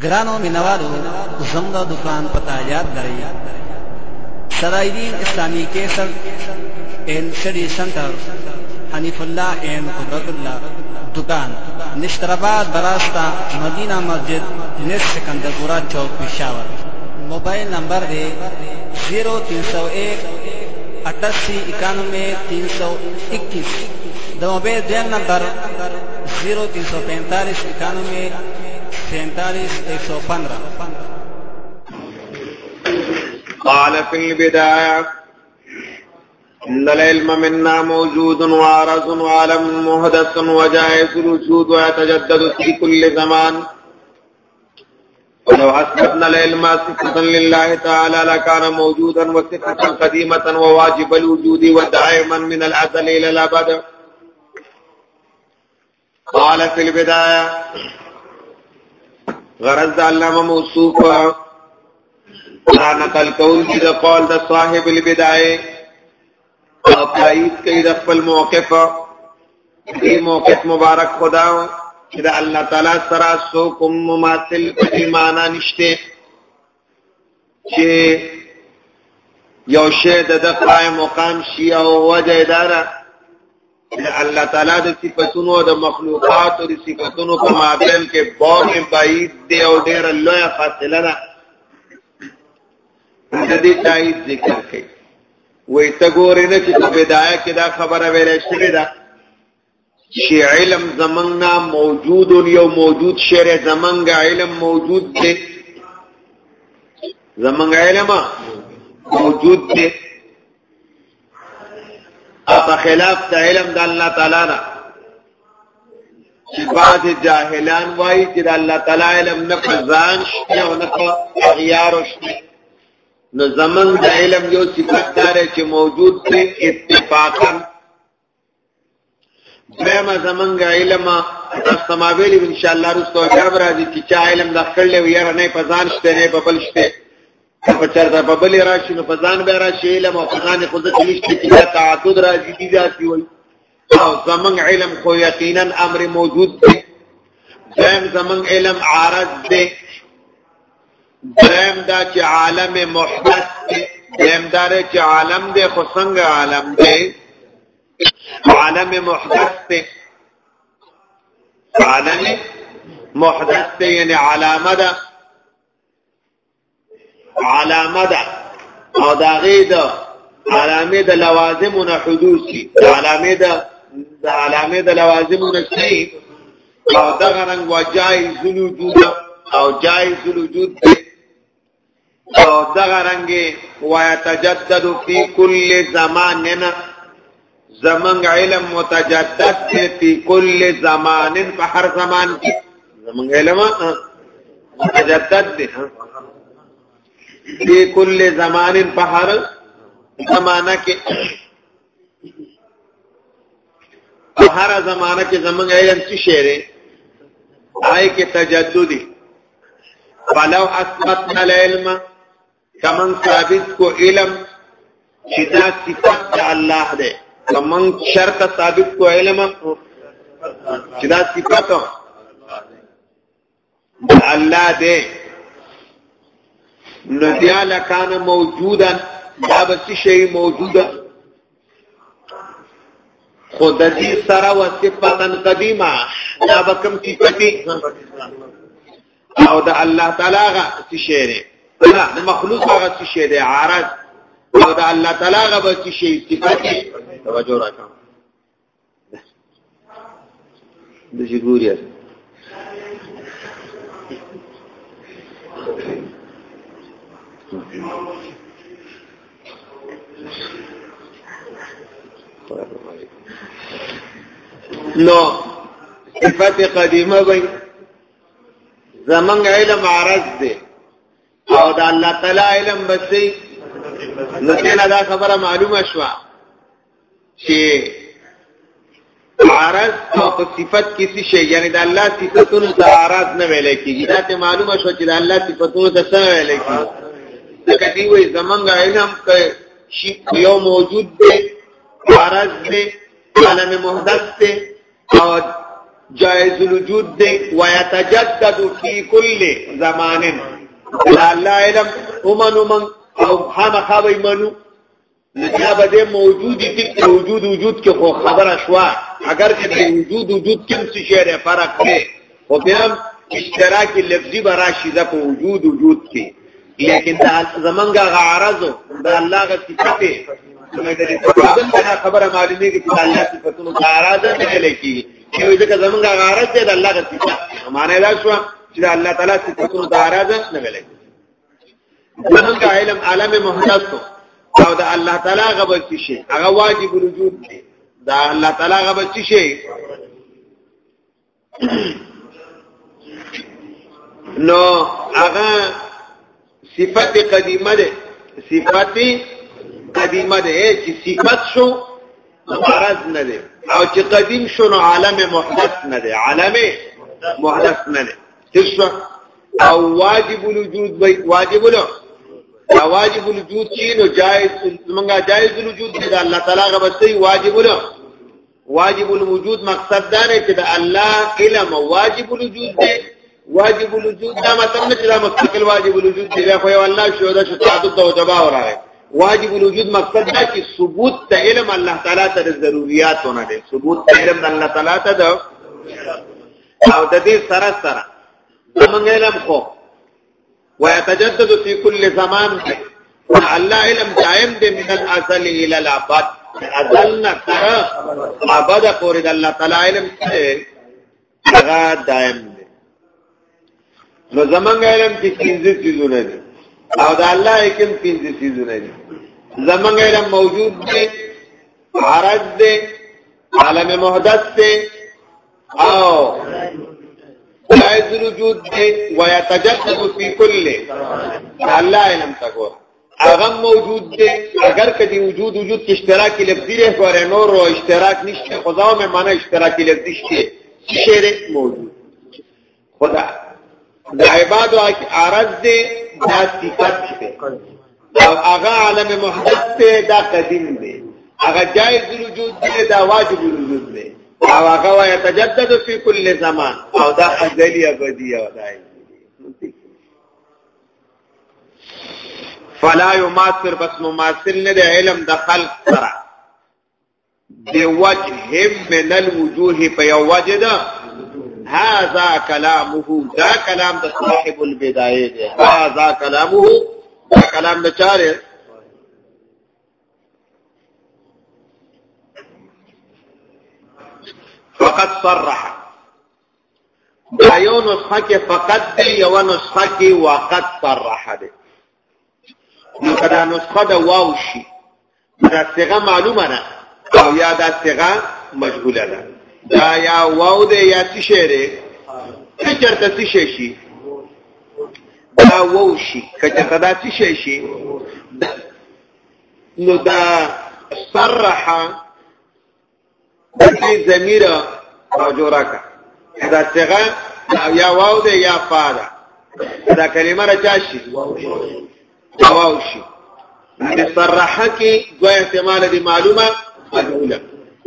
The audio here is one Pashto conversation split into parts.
ګرانو مینوالو زموږ دکان پتا یاد لرئ سرایدین اسلامی کیسر ان سټډي سنټر حنیف الله ان قدرت الله دکان نشترآباد براستا مدینہ مسجد نس سکندرپورہ چوک پشاور موبائل نمبر دے زیرو تین سو ایک اٹاسی اکانوے تین سو اکیس دو موبائل دین نمبر زیرو تین سو پینتالیس اکانوے قال في البداية إن العلم منا موجود وعرز وعلم مهدس وجائز الوجود ويتجدد في كل زمان ولو أثبتنا العلم صفة لله تعالى لكان موجودا وصفة قديمة وواجب الوجود ودائما من الأزل إلى الأبد قال فی البدايه غرض د علامه موصوف را نقل کول دي د قول د صاحب البدايه او تایید کوي د خپل موقف دې موقف مبارک خدا چې د الله تعالی سره سو کوم مماثل په معنا نشته چې یو شی د د قائم مقام شي او وجه اداره الله تعالی د صفاتونو او د مخلوقات او د صفاتونو په مابین کې بور کې بعید دی او ډېر لوی فاصله ده د دې تایید ذکر کوي وې ته ګورې نه چې په بدايه کې دا خبره ویل شوې ده چې علم زمنګ نه موجود او یو موجود شعر زمنګ علم موجود دی زمنګ علم موجود دی اپ خلاف د علم د الله تعالی نه چې بعض جاهلان وایي چې د الله تعالی علم نه ځان شته او نه غیار شته نو زمنګ د علم یو صفت دار چې موجود دی اتفاقا دیمه زمنګ علم استمابیل ان شاء الله رسو جواب راځي چې چا علم داخل له یاره نه پزان شته نه ببل شته په چرته په بل راشي نو پزان به راشي علم او پزان خود ته نشته چې دا تعدد راځي دي ذاتي وي او زمنګ علم خو یقینا امر موجود دی دیم زمنګ علم عارض دی درم دا چې عالم محدث درم دا چې عالم دی خو څنګه عالم دی عالم محدث دی عالم محدث دی یعنی علامه ده علامه ده او دا غي ده علامه د لوازمونه حدوث دي علامه د علامه د لوازمونه شي او دغه رنګ وجایز الوجود او جایز الوجود دی او دغه رنګ ويتجدد فی کل زماننا زمنګ علم متجدد دی فی کل زمان په هر زمان کې زمنګ علم متجدد دی فی کل زمان په هر زمانہ کې په هر زمانہ کې زمونږ علم څه شعر آی کې تجددي فلو اثبتنا العلم کمن ثابت کو علم چې دا صفت د الله ده کمن شرط ثابت کو علم چې دا صفت الله دې نو بیا لکان موجودا دا به څه شی موجوده خود دې سره و صفاتن قدیمه دا به کوم صفتی او دا الله تعالی غا څه شی دی دا مخلوق غا څه شی دی عارض او دا الله تعالی غا به څه شی صفتی توجه راکړه د جګوریا نو صفت قدیمه وي زمنګ علم عرض دی او د الله تعالی علم بسې نو کله دا خبره معلومه شوه چې عارض او په صفت کې څه شي یعنی د الله صفاتونو ته عارض نه ویل کېږي دا ته معلومه شو چې د الله صفاتونو ته څه ویل کېږي ځکه دی وایي زمونږ علم کې شي یو موجود دی عارض دی عالم محدث دی او جائز الوجود دی ويتجدد في كل زمان الله علم ومنو من او خامخا وي منو نو دا به د موجودی ټیک ته وجود وجود کې خو خبره شوه اگر چې د وجود وجود کې څه شی لري فرق دی خو بیا اشتراک لفظي به راشي د په وجود وجود کې لیکن دا زمونږ غرض د الله غ صفت دی دا خبره معلومه کې چې الله صفاتونو ته اراده نه لکی چې ځکه زمونږ غرض دی د الله غ صفت معنی دا شو چې الله تعالی صفاتونو ته اراده نه لکی زمونږ علم عالم محدث او د الله تعالی غبر څه شي هغه واجب وجود دی دا الله تعالی غبر څه شي نو هغه صفت قدیمه ده صفت قدیمه ده چې صفت شو عرض نه ده او چې قدیم شو نو عالم محدث نه ده عالم محدث نه ده تشوا او واجب الوجود وای واجب له واجب الوجود چې نو جائز منګه جائز الوجود دی دا الله تعالی غو بس واجب له واجب الوجود مقصد دا نه چې د الله علم واجب الوجود دی واجب الوجود دا مطلب نه چې دا مستقل واجب الوجود دی خو یو الله شو دا شو تعدد او جواب راغی واجب الوجود مقصد دا چې ثبوت ته علم الله تعالی ته ضرورت ونه دي ثبوت ته علم الله تعالی ته او د دې سره سره زمونږ علم خو ويتجدد في كل زمان دی الله علم دائم دی من الازل الى الابد ازلنا تر ابد پورې د الله تعالی علم څخه هغه دائم دی نو زمونږ علم کې پنځه چیزونه دي او د الله حکم پنځه چیزونه دي زمونږ علم موجود دی عرض دی عالم محدث دی او جائز الوجود دی ويتجدد في كل الله علم تقول هغه موجود دی اگر کدی وجود وجود کې اشتراکي لفظي لري خو نور او اشتراک نشته خداو مې معنی اشتراکي لفظي شته شعر موجود خدا د عبادو عرض دی دا صفت دی او هغه عالم محدث دی دا قدیم دی هغه جائز وجود دی دا واجب وجود دی او هغه وایي تجدد فی کل زمان او دا ازلی ابدی او دای فلا یماثر بس مماثل نه دی علم د خلق سره دی وجه من الوجوه په یو وجه ده هذا کلامه دا کلام د صاحب البدايه ده هذا کلامه دا کلام د چاره فقط صرح دا یو نسخه کې فقط دی یو نسخه کې وقت صرح دی نو کدا نسخه د واو شي دا صيغه معلومه ده او یا دا صيغه مجهوله ده دا یا واو ده یا څه شی ده څه چرته څه شی شي دا واو شي کچته دا څه شی شي نو دا صرح دې ضمیر او جوړه کا دا څنګه یا واو ده یا فا ده دا کلمه را چا شي واو شي د صرحه کې دوه احتمال دي معلومه مجهوله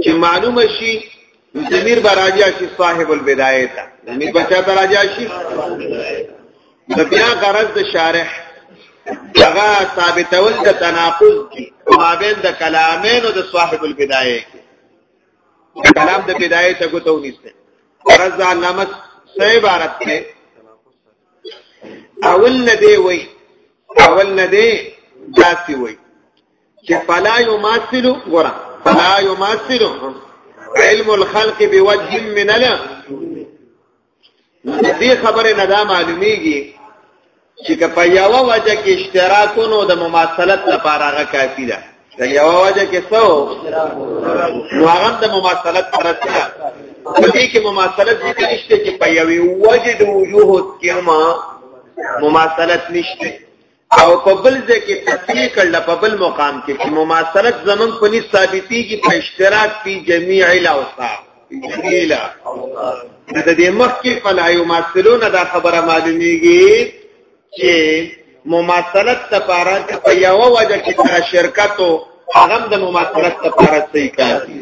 چې معلومه شي ضمیر به راجع شي صاحب البدايه ته ضمیر بچا ته راجع شي د بیا غرض د شارح هغه ثابتول د تناقض دي مابین د کلامین او د صاحب البدايه کلام د بدايه ته کوته ونیسته غرض علامه سه عبارت ته اول نه دی وای اول نه دی داسي وای چې فلا يماثل غره فلا يماثل علم الخلق بوجه من الوجوه نو د دې خبرې نه دا معلومیږي چې که په یو وجه کې اشتراکونو د مماثلت لپاره هغه کافی ده که یو وجه کې څو نو هغه د مماثلت سره ده په دې کې مماثلت ذکر نشته چې په یوې وجه د وجوه کې ما مماثلت نشته او په بل ځای کې تصریح کړل په بل مقام کې چې مماثلت زمون په نس ثابتي کې په اشتراک په جميع الاوصاف جميلا د دې مخ کې فلا يماثلون دا خبره معلومیږي چې مماثلت لپاره چې په یو وجه کې شرکتو هغه د مماثلت لپاره صحیح کار دي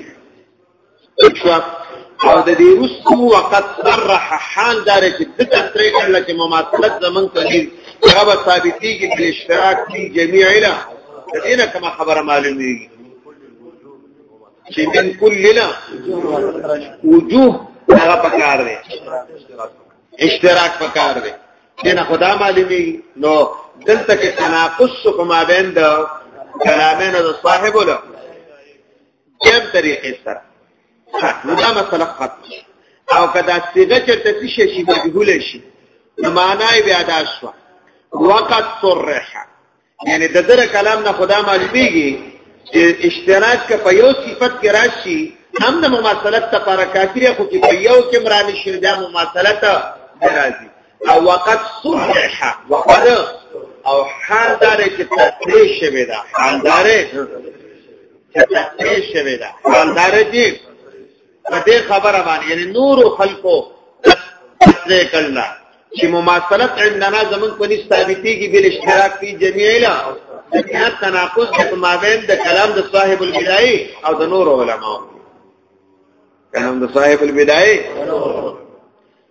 او د دې رسو وقت صرح حال دار چې د تسری کړل چې مماثلت زمون کوي هغه به ثابتي کې د اشتراک کی جميع له دینه کما خبره معلومي چې من کلنا وجوه هغه پکار دی اشتراک پکار دی دینه خدا معلومي نو دلته کې تناقض کومه بین د کلامینو د صاحب له دیم طریقې سره نو دا مسله ختم شي او کدا صيغه چرته څه شي مجهول شي نو معنا یې بیا دا شو وقت صرح یعنی د دغه کلام نه خدا معلومیږي چې اشتراک کا په یو صفت کې راشي هم د مماثلت لپاره کافر خو کې په یو کې مرانه شي د مماثلت راځي او وقت صلح وقت او حال دار چې تطریح شوی دا حال دار چې تطریح شوی دا حال دار چې په دې خبره باندې یعنی نور خلقو تطریح کړل چې مماثلت عندنا زمون په نسبت ثابتيږي بل اشتراک په جميع لا دنیا تناقض په مابین د کلام د صاحب البدایي او د نور علماء کلام د صاحب البدایي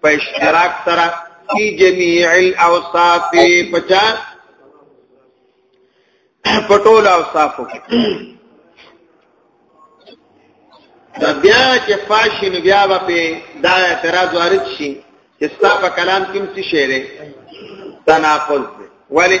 په اشتراک سره فی جميع الاوصاف پچا پټول اوصافو دا بیا چې فاشي نو بیا به دا اعتراض وارد شي چې ستا په کلام کې څه شی دی تناقض دی ولی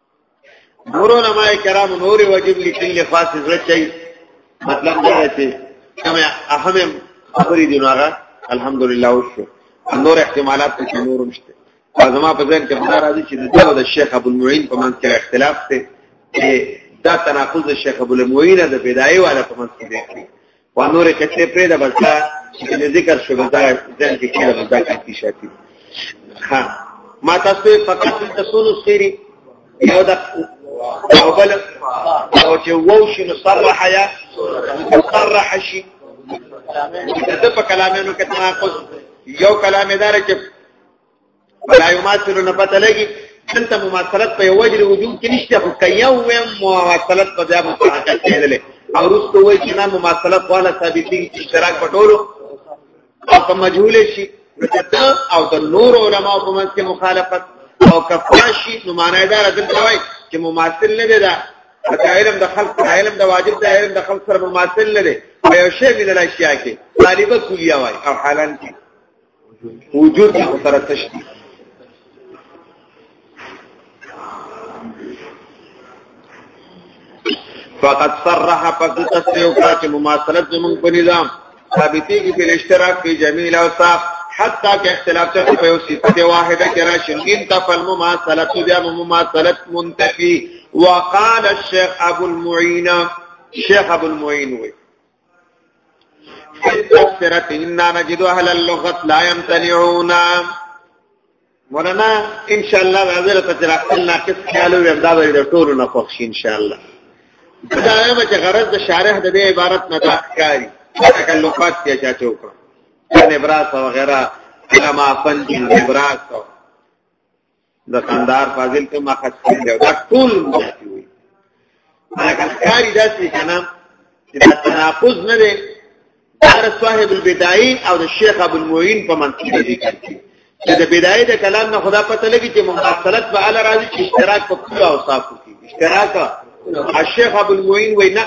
نور علماء کرام نور واجب لیکل خاص زړه چي مطلب دا چې کوم اهم خبرې دي نوغه الحمدلله وشو نور احتمالات ته نور مشته زما په ځین کې خبر راځي چې دغه د شیخ ابو المعین په منځ کې اختلاف دی دا تناقض د شیخ ابو المعین د بدايه والا په منځ کې دی و نور کچې پرې د بلتا چې ذکر شو بلتا ځان کې کېږي بلتا کې شاتي ها ما تاسو فقط تاسو سری یو د او بل او چې وو شي نو صرح یا صرح شي د په کلامونو کې تناقض یو کلام دار چې ولا یماثلون پته لګي دلته مماثلت په وجر وجود کې نشته خو کيو ویم مماثلت په بیا متحقق کېدل او رسو وای چې نه مماثلت والا ثابتي اشتراک پټولو او په مجهول شي دا او د نور علماء په منځ کې مخالفت او کفاشي نو معنی دا دلته وای چې مماثل نه دی دا دا علم د خلق علم د واجب د علم د خلق سره مماثل نه دی په یو شی من الاشیاء کې طالبه کلیه وای او حالان کې وجود کې خو سره تش دي فقط صرح پس تصریح وکړه چې مماثلت زموږ په نظام ثابتي کې په اشتراک په جمیل او صاف حتی کې اختلاف ته په یو صفت واحده کې راشي ان تفل مماثلت بیا مماثلت منتفي وقال الشيخ ابو المعين شيخ ابو المعين وي فسرت ان نجد اهل اللغه لا يمتنعون مولانا ان شاء الله حاضر ته راخل ناقص خیال او امداد د ټولو نه خوښ ان شاء الله دا یو چې غرض د شارح د دې عبارت نه تاکاری تکلفات کې چا چوکړه ان ابراس وغیرہ علماء فن دین ابراس د قندار فاضل ته ما خط کړی دا ټول مشکل وي هغه کاری داسې کنه چې دا تناقض نه دی دار صاحب البدایي او د شیخ ابو المعین په منځ کې ذکر کړي چې د بدایي د کلام نه خدا پته لګي چې مماثلت په اعلی راځي چې اشتراک په ټول اوصافو کې اشتراک الشیخ ابو المعین وینا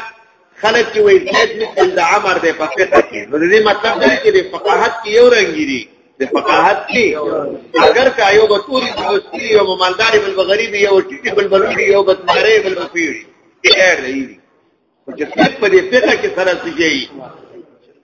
خلک چې وایي زید مثل د عمر دی په فقه کې نو دې مطلب دی چې د فقاهت کې یو رنګی دی د فقاهت کې اگر کا یو به توري دوستي یو به مالداري بل به غریب یو ټیټي بل به لوړي یو به تمارې بل به پیړي ډېر دی چې په دې فقه کې سره سږي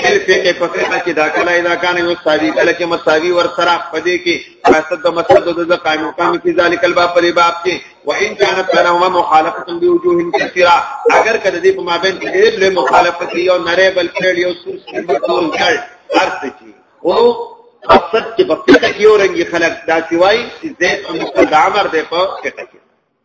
خیر فقه په فقه کې دا کله اذا کان یو ساوی کله چې مساوی ور سره پدې کې فاسد د مسد د قائم مقام فی ذلک الباب پر باب کې وان کان بینهما مخالفه بوجوه کثیره اگر کله دې په مابین کې ډېر له مخالفت یو نری بل کړي یو سور سیمبول کړ ارث کې او مقصد چې په فقه کې اورنګي خلک دا سیوای چې زید او مقدمر دې په فقه کې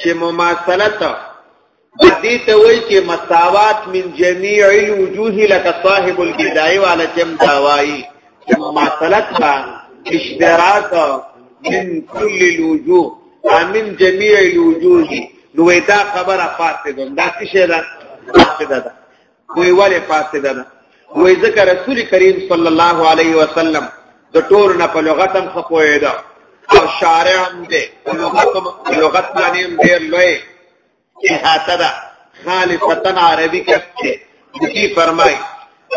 چې مماثلت دې ته وایي چې مساوات من جميع الوجوه لك صاحب البدايه وعلى جم داوي چې مماثلت کا اشتراک من كل الوجوه من جميع الوجوه نو دا خبره فاسده دا څه ده فاسده ده وی ولې فاسده ده وی ځکه رسول کریم صلی الله علیه وسلم د ټول نه په لغت هم خپوی ده او شارع هم ده په لغت لغت باندې هم ډیر لوی احاطه ده خالصتا عربي کفته دي فرمای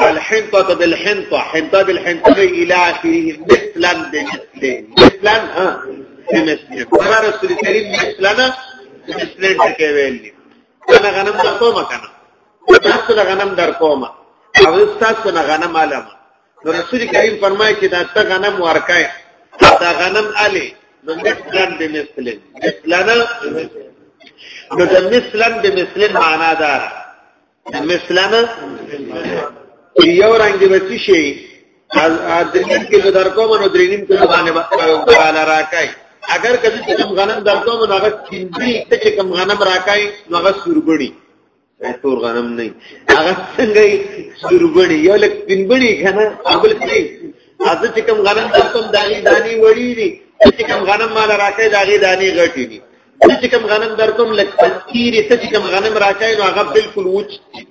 الحنطه بالحنطه حنطه بالحنطه الى اخره مثلا بمثل مثلا ها بمثل رسول کریم مثلا مثلا ټکې ویلي انا غنم تاسو مکنه تاسو له غنم در کوم او تاسو نه غنم علم نو رسول کریم فرمایي چې دا ته غنم ورکای دا غنم علي نو مثلن بمثلن مثلن نو د مثلن بمثلن معنا دا مثلن یو رنگ به شي از دریم کې به در کوم نو دریم کې باندې بالا راکای اگر کله چې کم غنم در کوم نو هغه کیندي چې کم غنم راکای نو هغه سورګړي تور غنم نه هغه څنګه سربړي یو لک پنبړي کنه ابل کې اته چې کوم غنم تاسو دانی دانی وړي دي چې کوم غنم مال راکې داغي دانی غټي دي چې کوم غنم در کوم لک پنځيري ته چې کوم غنم راکې نو هغه بالکل وچ دي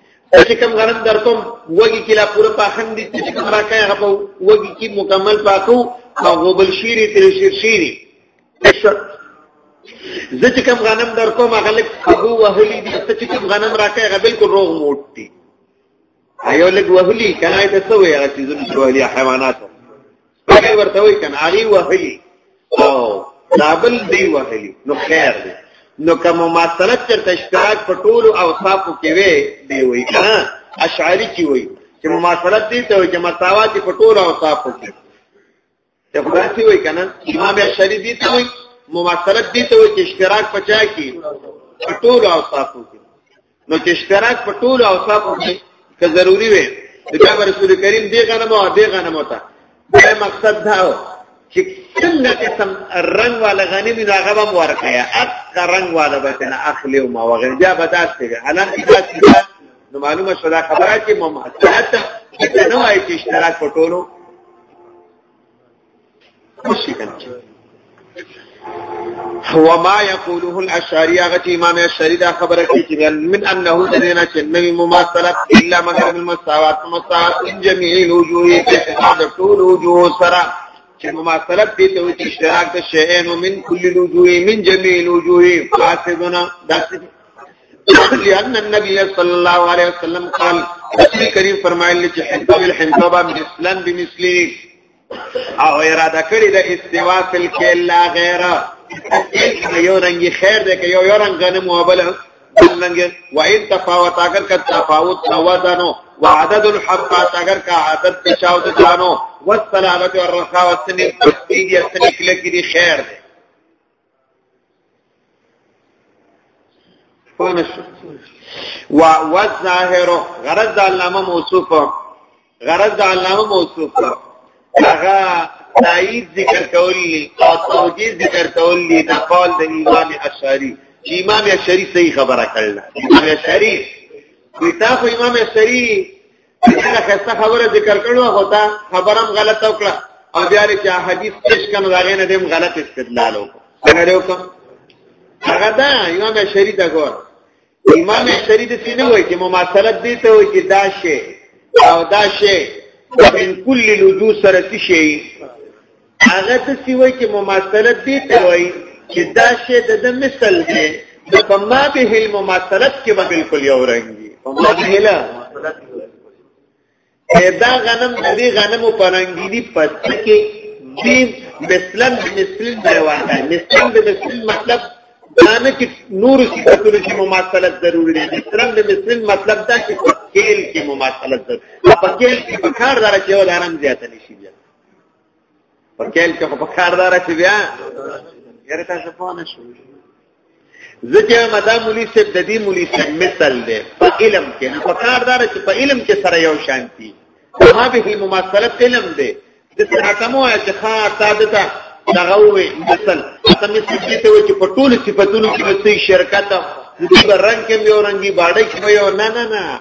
چې کوم غنم در کوم وګي کلا پوره پاخند دي چې کوم راکې هغه وګي کې مکمل پاکو او غوبل شيري تل شيرشيري زه چې کوم غنم در کوم هغه لږ خبو وهلي دي ته چې کوم غنم راکې هغه بالکل روغ موټ دي ایو لږ وهلي کنه ته څه وایي هغه چیزونه چې وهلي حیوانات هغه ورته وایي کنه هغه وهلي او دابل دی وهلي نو خیر دی نو کوم مماثلت چرته اشتراک په ټولو اوصافو کې وي دی وایي کنه اشعاری کی وایي چې مماثلت دي ته چې مساوات په ټولو اوصافو کې ته خلاصي وای کنه امام شری دي ته وای مماثلت دي ته وای چې اشتراک پچا کی په ټول اوصافو کې نو چې اشتراک په ټول اوصافو کې که ضروری وي دا رسول کریم دی غنم او دی غنم ته دا مقصد دا و چې څنګه قسم رنگ والا غنم دا غبم ورکایا اک رنگ والا به نه اخلي او ما وغیر بیا بداسته حالان کې نو معلومه شو دا خبره چې مماثلت دا نه وایي چې اشتراک په ټولو خوشي کنه هو ما يقوله الاشعري هغه چې امام اشعري دا خبره کوي چې من انه دلینا چې نوی مماثلت الا مگر المساوات مساوات من جميع الوجوه اعتقاد ټول وجوه سره چې مماثلت دي ته چې اشتراک د شیئن من كل الوجوه من جميع الوجوه فاسدنا داسې لأن النبي صلى الله عليه وسلم قال رسول کریم فرمایلی چې حنطب الحنطبه مثلا بمثله او اراده کړی د استوا فی الکیل لا غیره یو رنګي خیر دی که یو یو رنګ غنم او بل رنګ و ان تفاوت اگر کا تفاوت نوازانو و عدد الحبات اگر کا عدد تشاو دانو و السلامت والرخاوت سنی تسبیح یا سنی کلکی دی خیر دی و والظاهر غرض د علامه موصوف غرض د علامه موصوف هغه تایید ذکر کولی او توجیه ذکر کولی د قول د امام اشعری چې امام اشعری صحیح خبره کړل امام اشعری ویتا خو امام اشعری دا خسته خبره ذکر کړو خو تا خبرم غلطه وکړه او بیا چې حدیث پیش کنه دا غینه دیم غلط استدلال وکړه څنګه دی وکړه هغه دا امام شری دا ګور امام شری د سینه وای چې مماثلت دی ته وای چې دا شی او دا شی من کل لجو سره شي هغه ته سی وای چې مماثلت دی ته وای چې دا شی د د مثل دی د په ما به مماثلت کې به بالکل یو رنګ دی په ما به لا دا غنم د دې غنمو په رنګ دی پس کې دی مثلا مثل دی واده مثلا د مثل مطلب دا نه چې نور صفاتونو کې مماثلت ضروري دی مثلا د مثل مطلب دا چې په کېل کې مماثلت ضروري په کېل کې په کار دار چې ودانم زیات نشي په کېل کې په کاردار چې بیا یاره تاسو په نه شو ځکه مدام مولوی صاحب د دې مولوی صاحب مثال دی په علم کې په کاردار چې په علم کې سره یو شانتي ما به مماثله علم دی د تحکمو چې خا سادته دغه وي مثلا تاسو مې څه ته وي چې په ټول صفاتونو کې مستي شرکت د رنگ کې یو رنگي باډې کې یو نه نه نه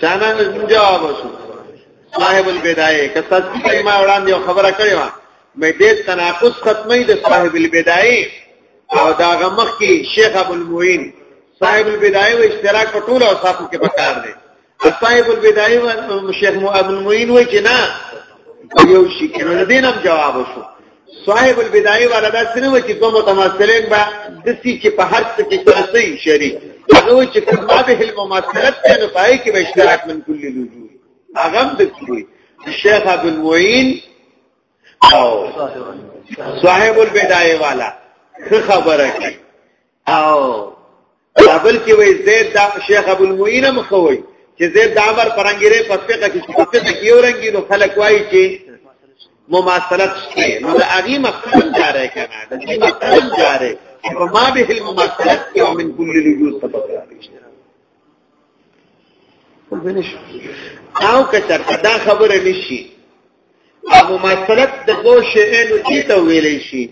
چانا نه جواب وشو صاحب البدايه که تاسو کې ما وړاندې یو خبره کړې و مې دې تناقض ختمې د صاحب البدايه او دا غمخ کې شیخ ابو المعين صاحب البدايه و اشتراک په ټول اوصافو کې پکار دي صاحب البدايه و شیخ ابو المعين و چې نه یو شي کې نو دینم جواب وشو صاحب البدایي والا دا سره و چې دوه متماثلین به د سې چې په هر څه کې تاسو شریک هغه چې په باب المماثلت کې نه پای کې به اشتراک من کل لوجو هغه د کوي شیخ ابو المعین او صاحب البدایي والا خبره کوي او کابل کې وای زید دا شیخ ابو المعین مخوي چې زید د عمر پرنګیره په فقہ کې په فقہ کې یو رنګي نو خلک وایي چې مماثلت شته نو د هغه مقصد جاره کنه د دې مقصد جاره په ما به المماثلت یو من کل لجوز سبب راځي او کچر دا خبره نشي او مماثلت د دوه شیانو چې ته ویلې شي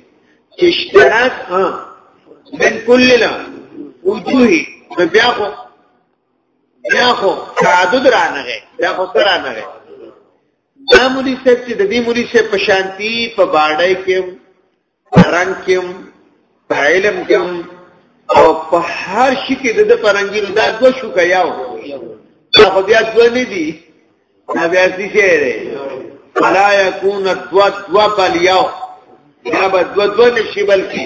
چې اشتراک ها من کلنا وجوه نو بیا خو بیا خو تعدد را نه غي بیا خو سره نه غي دا مولي صاحب چې د دې مولي صاحب په شانتي په باډای کې پرنګ کې په علم کې او په هر شي کې د پرنګي دا دوه شو کياو دا خو بیا دوه نه دي دا بیا څه شي دی الا يكون دوا دوا بل یو دا به دوا دوا نشي بلکې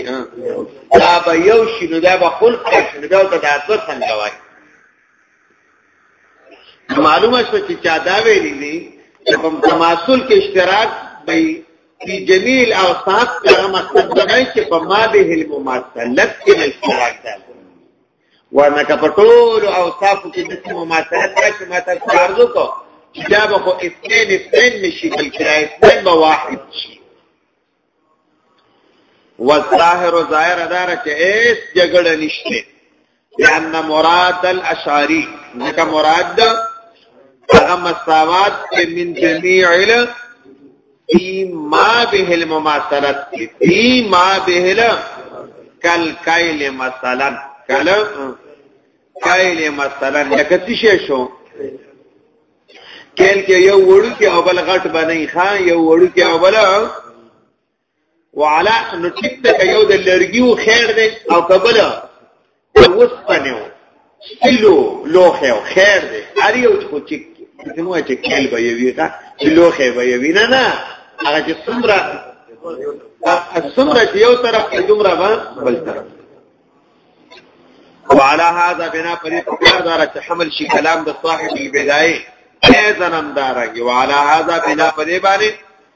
دا به یو شي نو دا به خلق شي نو دا ته دا څه څنګه وایي معلومه شو چې چا دا ویلي دي چې په تماسل کې اشتراک به فی جميع الاوصاف هغه مقصد دی چې په ما به المماثلت کې اشتراک ده ورنه که په ټول اوصاف کې د مماثلت راځي ما ته ارزو کو چې دا به خو اثنين اثنين نشي بلکې اثنين به واحد شي والظاهر ظاهر دار چې هیڅ جګړه نشته لأن مراد الاشعری ځکه مراد هغه مساوات من جميع علم فی ما به المماثلت فی ما به کل کایل مثلا کل کایل مثلا لکه څه شو کېل کې یو وړو کې او بل غټ باندې خان یو وړو کې او بل وعلى نو ټیک ته یو د لرګیو خیر دی او قبل اوس پنیو سلو لوخه خیر دی اری او خو ټیک ته مو چې کېل به یوی دا لوخه به یوی نه نه هغه چې څومره څومره یو طرف ته دومره به بل طرف وعلى هذا بنا پرې په کار دار چې حمل شي کلام د صاحب البدايه اذنم دارنګ وعلى هذا بنا پرې باندې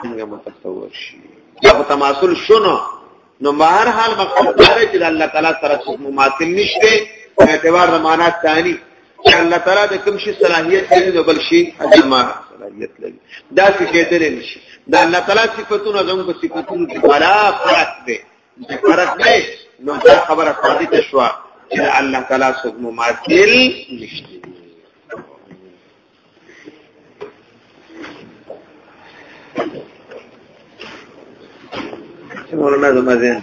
څنګه متصور شي دا په تماثل شونه نو بهر حال مقصد دا دی چې الله تعالی سره څوک مماثل نشته په اعتبار د معنا ثاني چې الله تعالی د کوم شي صلاحيت لري نو بل شي اجماع صلاحيت لري دا څه کېدل نشي دا الله تعالی صفاتونه زموږ په صفاتونو کې بلا فرق دی فرق دی نو دا خبره ثابته شوه چې الله تعالی څوک مماثل نشته مولانا زما ذهن